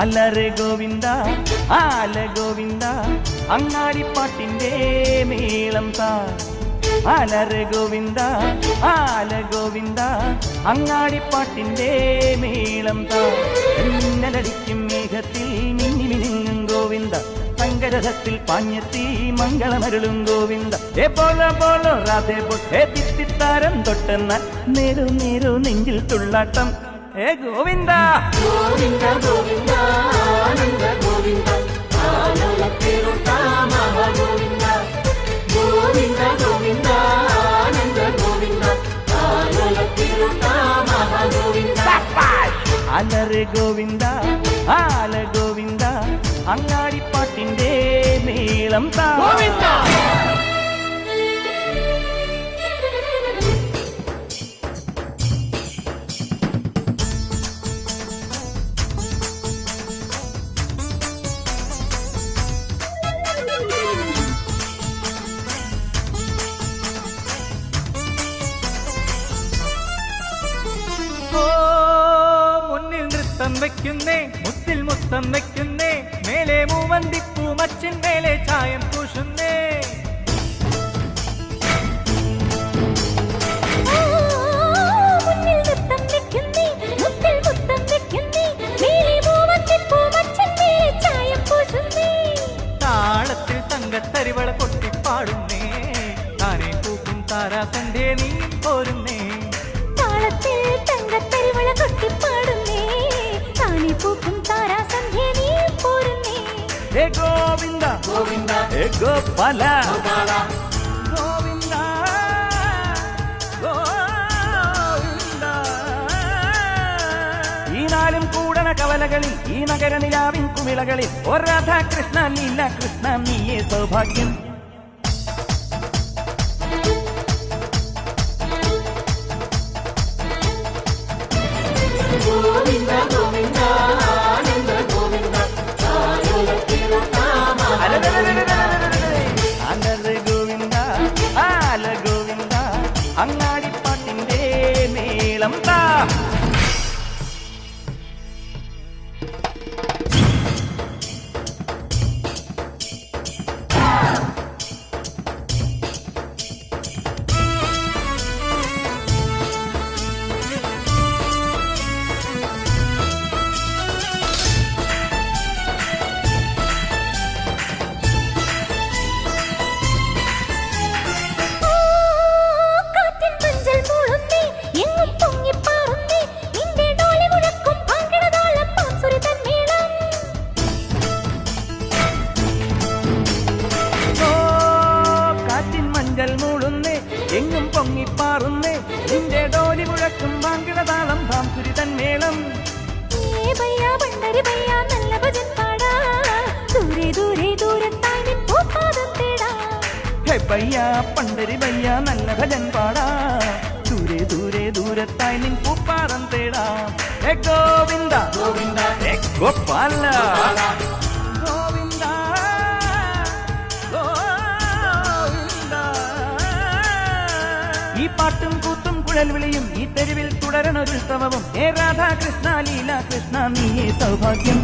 അലറ് ഗോവിന്ദ ആല ഗോവിന്ദ അങ്ങാടിപ്പാട്ടിന്റെ മേളം താ. അലറ് ഗോവിന്ദ ആല ഗോവിന്ദ അങ്ങാടിപ്പാട്ടിന്റെ മേളം താ. മിന്നലടിക്കും മേഘത്തിൽ മിന്നി മിനുങ്ങും ഗോവിന്ദ സങ്കരഥത്തിൽ പാഞ്ഞെത്തി മംഗളമരുളും ഗോവിന്ദ. ഏ പോല പോലോ രാധേ പോ ഏ തിത്തിത്താരം തൊട്ടെന്നാൽ നേരു നേരു നെഞ്ചിൽ തുള്ളാട്ടം. ഏ ഗോവിന്ദ ഗോവിന്ദ ഗോവിന്ദ ആനന്ദ ഗോവിന്ദ ആനന്ദത്തിരുട്ട മഹാഗോവിന്ദ ഗോവിന്ദ ഗോവിന്ദ ആനന്ദ ഗോവിന്ദ ആനന്ദത്തിരുട്ട മഹാഗോവിന്ദ അലറ് ഗോവിന്ദ ആല ഗോവിന്ദ അങ്ങാടിപ്പാട്ടിന്റെ നീളം താ ഓ വെക്കുന്നേ മുത്തിൽ മുത്തം വെക്കുന്നേ മേലെ മൂവന്തിപ്പൂ മച്ചിൻ മേലെ ചായം പൂശുന്നേ. താളത്തിൽ തങ്കത്തരിവള കൊട്ടിപ്പാടുന്നേ താനേ പൂക്കും താരാസന്റെ നീ പോരുന്നേ. താളത്തിൽ തങ്കത്തരിവള കൊട്ടിപ്പാടുന്നേ പൂക്കും താരാസന്ധ്യ നീ പോരുന്നേ. ഹേ ഗോവിന്ദ. ഗോവിന്ദ ഹേ ഗോപാല. ഗോപാല ഗോവിന്ദ. ഗോവിന്ദ. ഈ നാലും കൂടണ കവലകളിൽ ഈ നഗര നിലാവിൻ കുമിളകളിൽ ഒരാധാ കൃഷ്ണ നീല കൃഷ്ണ നീയേ സൗഭാഗ്യം. മേളം പൊങ്ങിപ്പാറുന്നേ നിന്റെ ഡോലി മുഴക്കും വാങ്കിടതാളം ഭാംസുരി തന്മേളം ഏ ഭയ്യാ പണ്ടരി ഭയ്യാ നല്ല ഭജൻ പാടാ. ദൂരെ ദൂരെ ദൂരത്തായി നിൻ പൂപ്പാദം തേടാ. ഗോവിന്ദ ഗോവിന്ദ പണ്ടരി ഈ പാട്ടും കൂത്തും കുഴൽ വിളിയും ഈ തെരുവിൽ തുടരണൊരുത്സവവും ഹേ രാധാകൃഷ്ണ ലീല കൃഷ്ണ നീയേ സൗഭാഗ്യം.